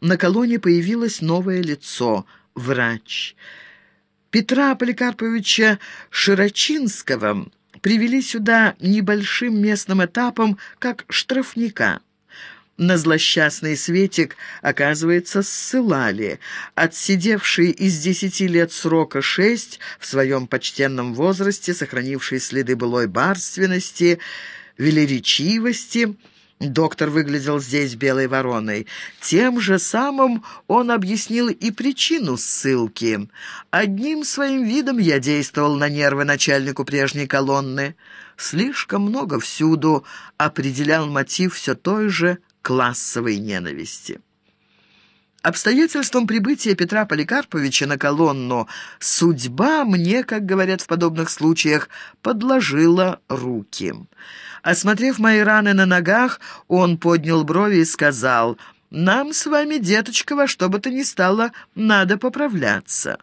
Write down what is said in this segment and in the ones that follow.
на колонне появилось новое лицо — врач. Петра Поликарповича Широчинского привели сюда небольшим местным этапом, как штрафника. На злосчастный Светик, оказывается, ссылали. Отсидевший из десяти лет срока шесть, в своем почтенном возрасте, сохранивший следы былой барственности, велеречивости, Доктор выглядел здесь белой вороной. Тем же самым он объяснил и причину ссылки. Одним своим видом я действовал на нервы начальнику прежней колонны. Слишком много всюду определял мотив все той же классовой ненависти. Обстоятельством прибытия Петра Поликарповича на колонну судьба мне, как говорят в подобных случаях, подложила руки. Осмотрев мои раны на ногах, он поднял брови и сказал... «Нам с вами, деточка, во что бы то ни стало, надо поправляться».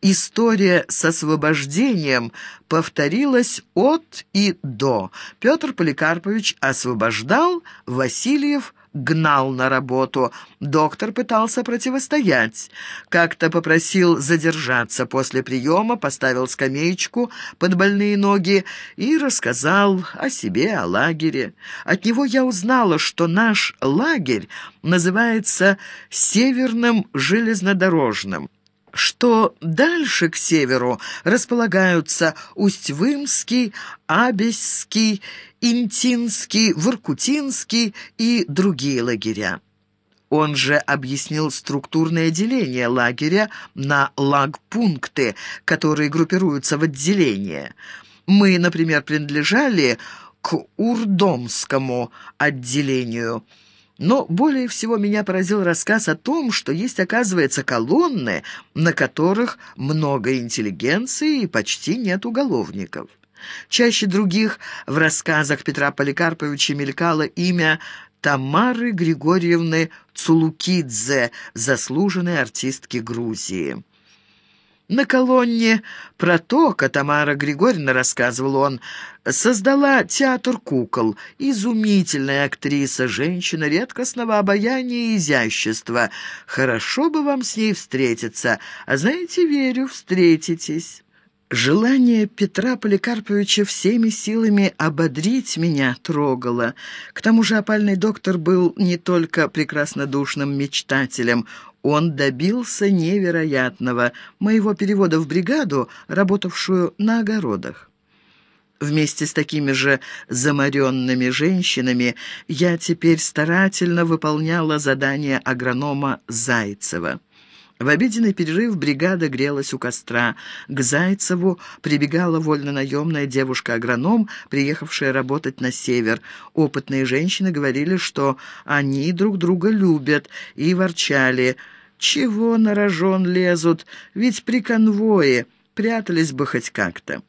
История с освобождением повторилась от и до. Петр Поликарпович освобождал, Васильев гнал на работу. Доктор пытался противостоять. Как-то попросил задержаться после приема, поставил скамеечку под больные ноги и рассказал о себе, о лагере. От него я узнала, что наш лагерь называется «Северным железнодорожным» что дальше к северу располагаются Усть-Вымский, Абесский, Интинский, Воркутинский и другие лагеря. Он же объяснил структурное деление лагеря на лагпункты, которые группируются в отделения. Мы, например, принадлежали к Урдомскому отделению – но более всего меня поразил рассказ о том, что есть, оказывается, колонны, на которых много интеллигенции и почти нет уголовников. Чаще других в рассказах Петра Поликарповича мелькало имя Тамары Григорьевны Цулукидзе, заслуженной артистки Грузии. На колонне «Протока» Тамара Григорьевна, рассказывал он, создала театр кукол. Изумительная актриса, женщина редкостного обаяния и изящества. Хорошо бы вам с ней встретиться, а знаете, верю, встретитесь». Желание Петра Поликарповича всеми силами ободрить меня трогало. К тому же опальный доктор был не только прекраснодушным мечтателем, он добился невероятного моего перевода в бригаду, работавшую на огородах. Вместе с такими же заморенными женщинами я теперь старательно выполняла задание агронома Зайцева. В обеденный перерыв бригада грелась у костра. К Зайцеву прибегала вольнонаемная девушка-агроном, приехавшая работать на север. Опытные женщины говорили, что они друг друга любят, и ворчали. «Чего на рожон лезут? Ведь при конвое прятались бы хоть как-то».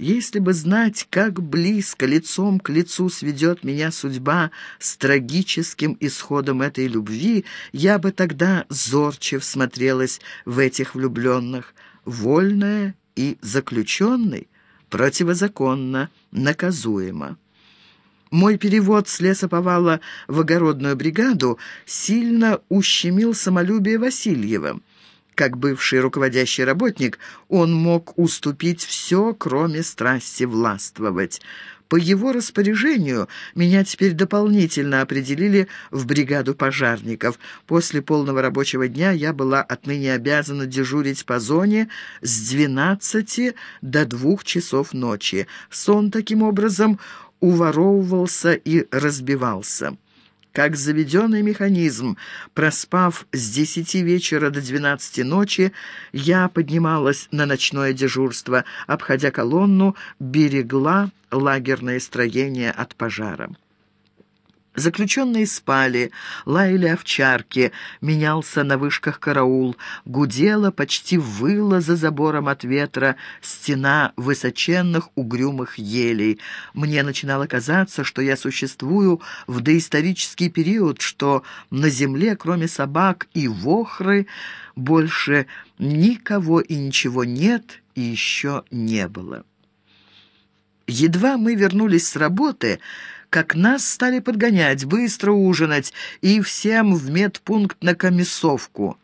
Если бы знать, как близко, лицом к лицу сведет меня судьба с трагическим исходом этой любви, я бы тогда зорче всмотрелась в этих влюбленных. Вольная и заключенный противозаконно, наказуемо. Мой перевод с лесоповала в огородную бригаду сильно ущемил самолюбие Васильева. Как бывший руководящий работник, он мог уступить все, кроме страсти властвовать. По его распоряжению меня теперь дополнительно определили в бригаду пожарников. После полного рабочего дня я была отныне обязана дежурить по зоне с 12 до 2 часов ночи. Сон таким образом уворовывался и разбивался как заведенный механизм. Проспав с десяти вечера до двенадцати ночи, я поднималась на ночное дежурство, обходя колонну, берегла лагерное строение от пожара. Заключенные спали, лаяли овчарки, менялся на вышках караул, гудела, почти выла за забором от ветра стена высоченных угрюмых елей. Мне начинало казаться, что я существую в доисторический период, что на земле, кроме собак и вохры, больше никого и ничего нет и еще не было. Едва мы вернулись с работы, как нас стали подгонять, быстро ужинать и всем в медпункт на комиссовку.